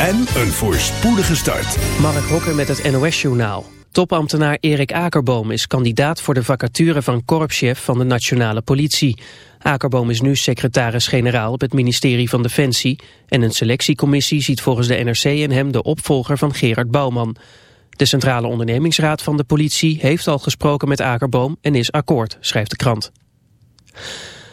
en een voorspoedige start. Mark Hokker met het NOS-journaal. Topambtenaar Erik Akerboom is kandidaat voor de vacature van korpschef van de Nationale Politie. Akerboom is nu secretaris-generaal op het ministerie van Defensie... en een selectiecommissie ziet volgens de NRC in hem de opvolger van Gerard Bouwman. De Centrale Ondernemingsraad van de politie heeft al gesproken met Akerboom en is akkoord, schrijft de krant.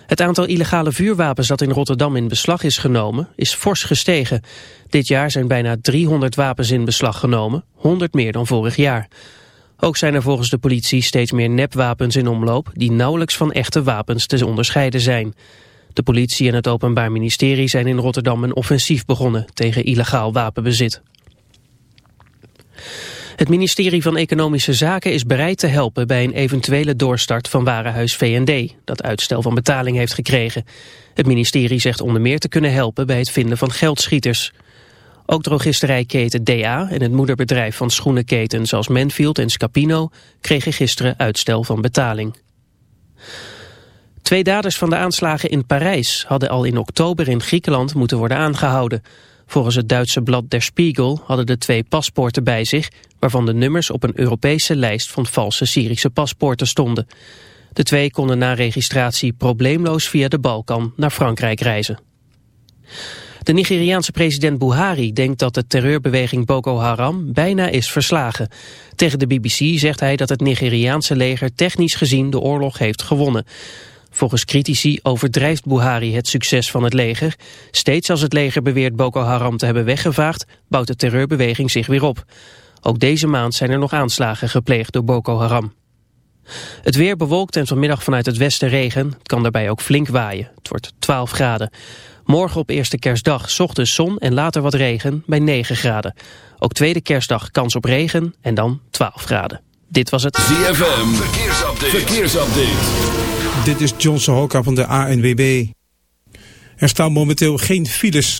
Het aantal illegale vuurwapens dat in Rotterdam in beslag is genomen is fors gestegen. Dit jaar zijn bijna 300 wapens in beslag genomen, 100 meer dan vorig jaar. Ook zijn er volgens de politie steeds meer nepwapens in omloop die nauwelijks van echte wapens te onderscheiden zijn. De politie en het Openbaar Ministerie zijn in Rotterdam een offensief begonnen tegen illegaal wapenbezit. Het ministerie van Economische Zaken is bereid te helpen bij een eventuele doorstart van Warenhuis V&D, dat uitstel van betaling heeft gekregen. Het ministerie zegt onder meer te kunnen helpen bij het vinden van geldschieters. Ook drogisterijketen DA en het moederbedrijf van schoenenketens zoals Manfield en Scapino kregen gisteren uitstel van betaling. Twee daders van de aanslagen in Parijs hadden al in oktober in Griekenland moeten worden aangehouden. Volgens het Duitse blad Der Spiegel hadden de twee paspoorten bij zich... waarvan de nummers op een Europese lijst van valse Syrische paspoorten stonden. De twee konden na registratie probleemloos via de Balkan naar Frankrijk reizen. De Nigeriaanse president Buhari denkt dat de terreurbeweging Boko Haram bijna is verslagen. Tegen de BBC zegt hij dat het Nigeriaanse leger technisch gezien de oorlog heeft gewonnen. Volgens critici overdrijft Buhari het succes van het leger. Steeds als het leger beweert Boko Haram te hebben weggevaagd, bouwt de terreurbeweging zich weer op. Ook deze maand zijn er nog aanslagen gepleegd door Boko Haram. Het weer bewolkt en vanmiddag vanuit het westen regen. Het kan daarbij ook flink waaien. Het wordt 12 graden. Morgen op eerste kerstdag ochtends zon en later wat regen bij 9 graden. Ook tweede kerstdag kans op regen en dan 12 graden. Dit was het ZFM. Verkeersupdate. Verkeersupdate. Dit is John Sohoka van de ANWB. Er staan momenteel geen files.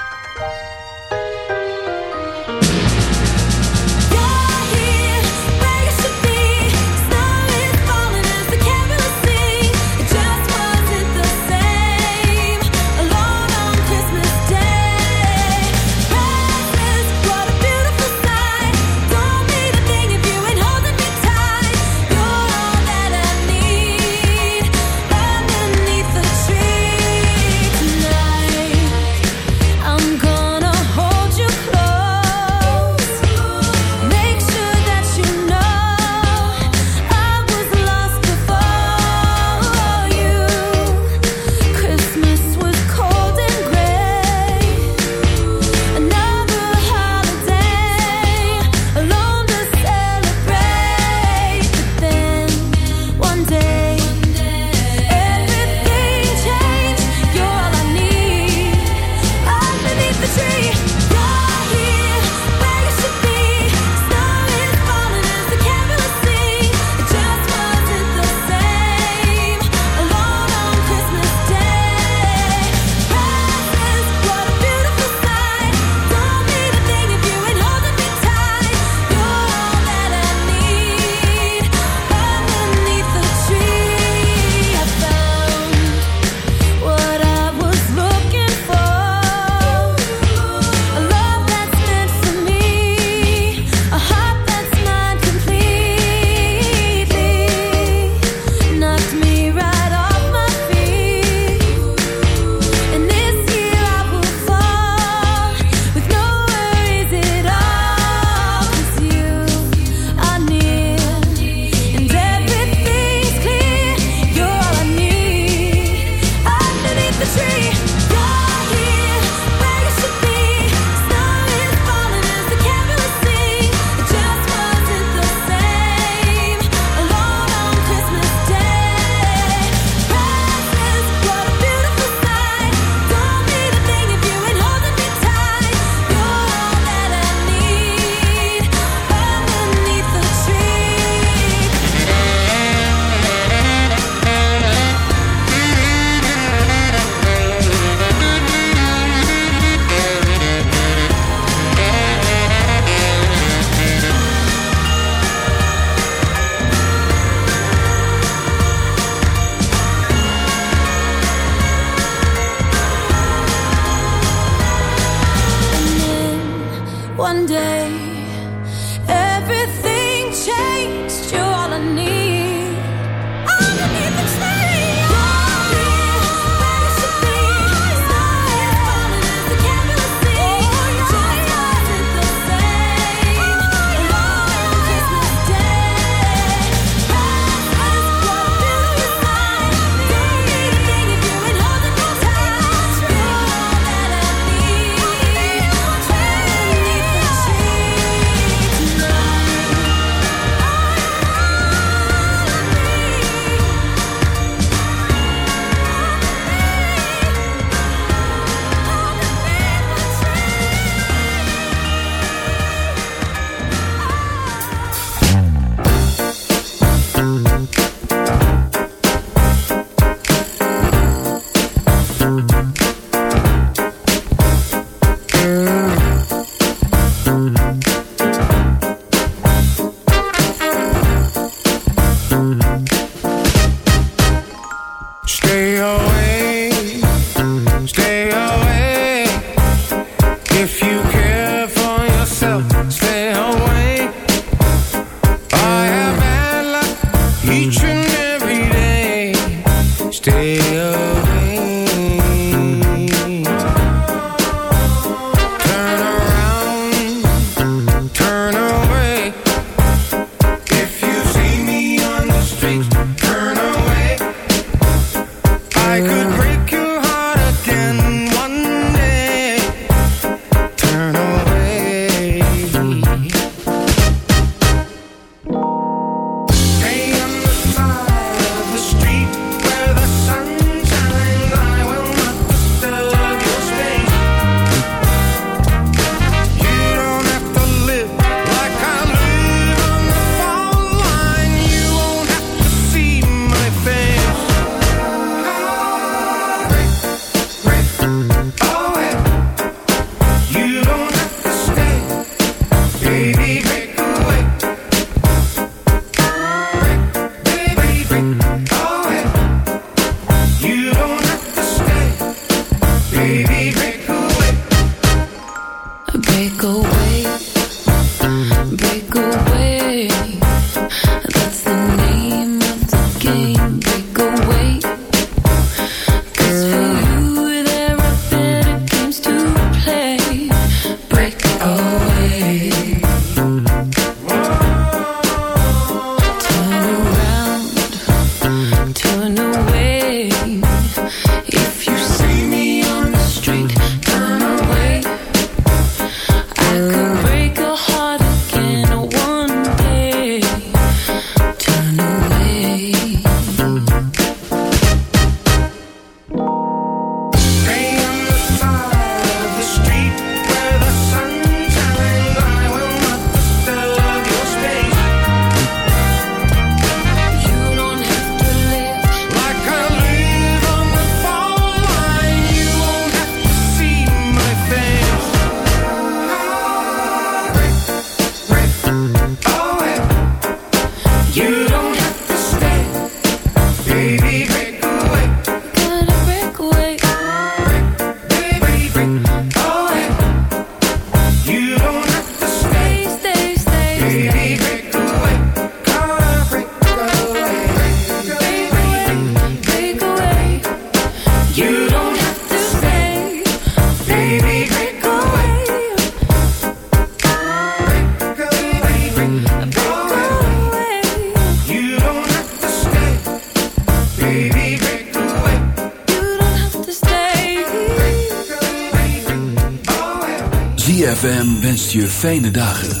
Je fijne dagen.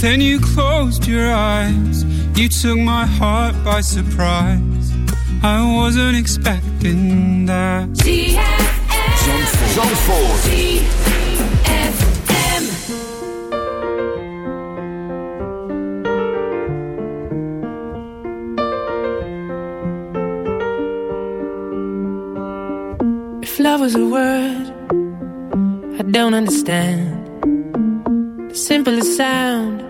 Then you closed your eyes, you took my heart by surprise. I wasn't expecting that. Zandvoort. If love was a word I don't understand, the simplest sound,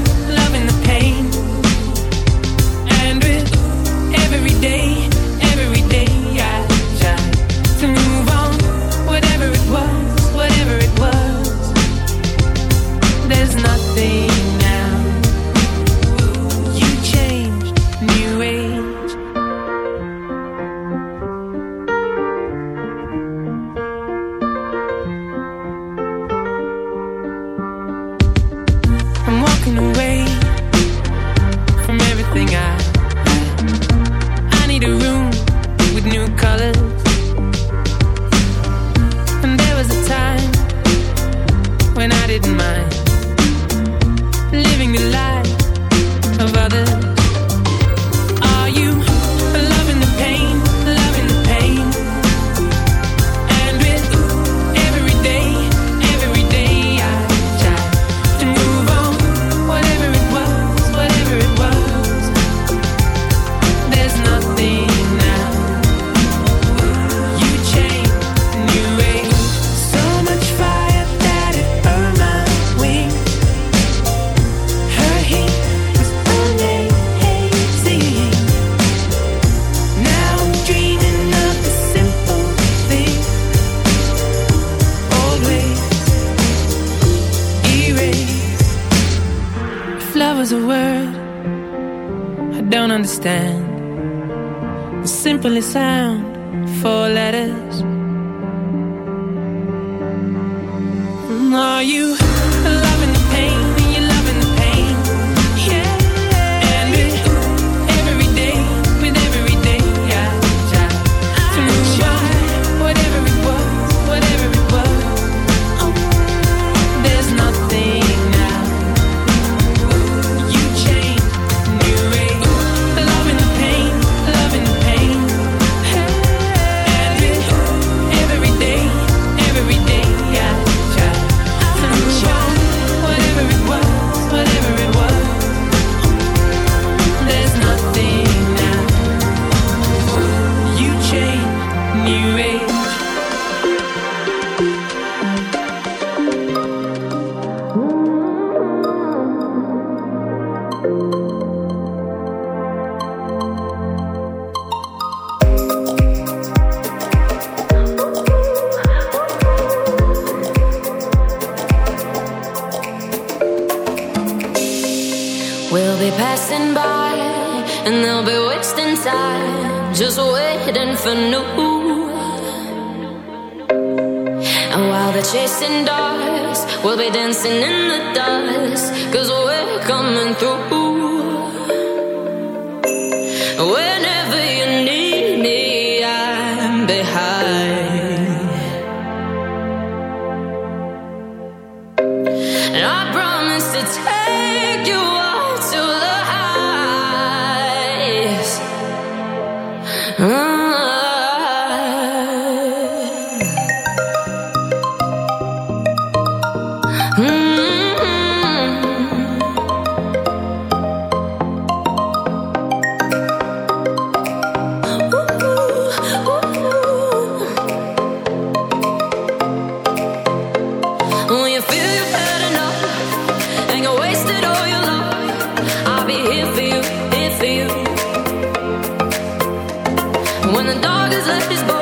When the dog has left his bone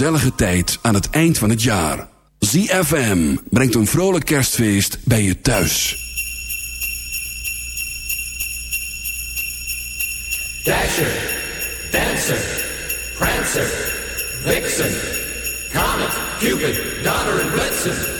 gezellige tijd aan het eind van het jaar. ZFM brengt een vrolijk kerstfeest bij je thuis. Dasher, Dancer, Prancer, Vixen, Comet, Cupid, Donner en Blitzen...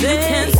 say. You can't.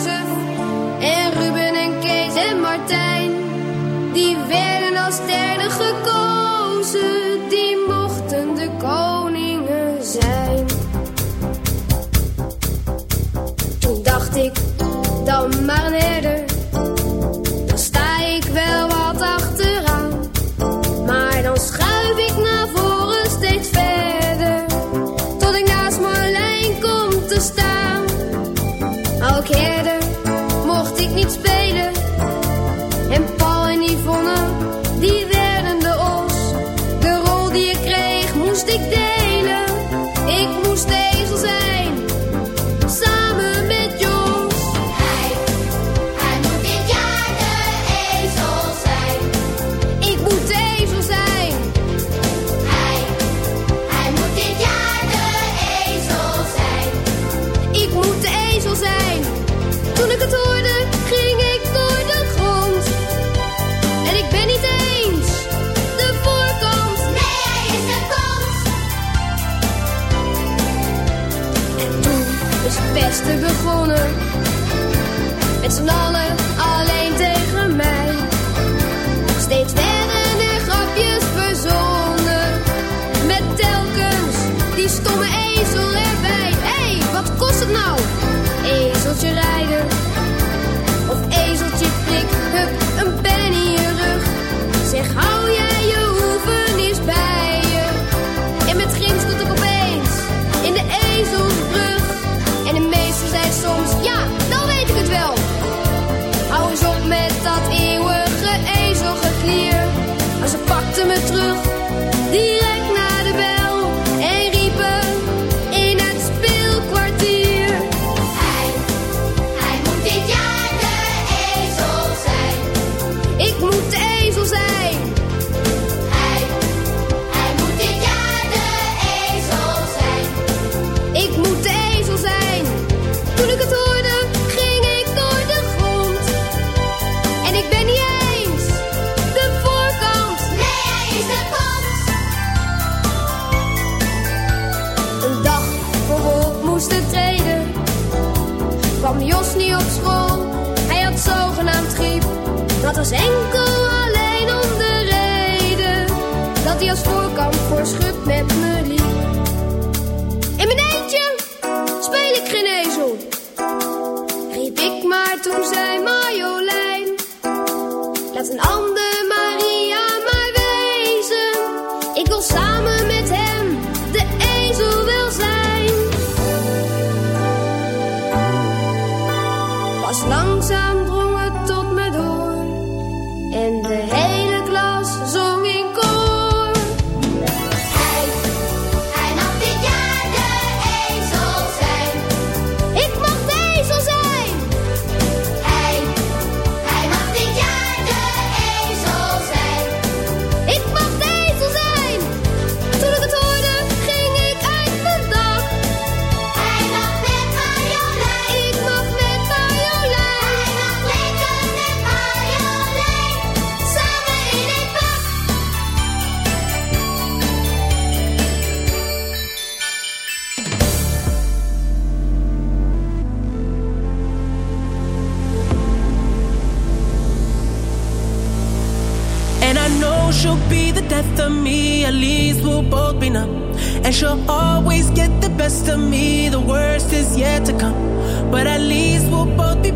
dacht ik, dan maar eerder.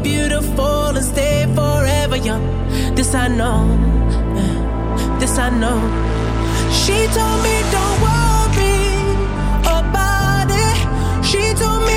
beautiful and stay forever young. This I know, eh, this I know. She told me, don't worry about it. She told me.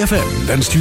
ZFM wenst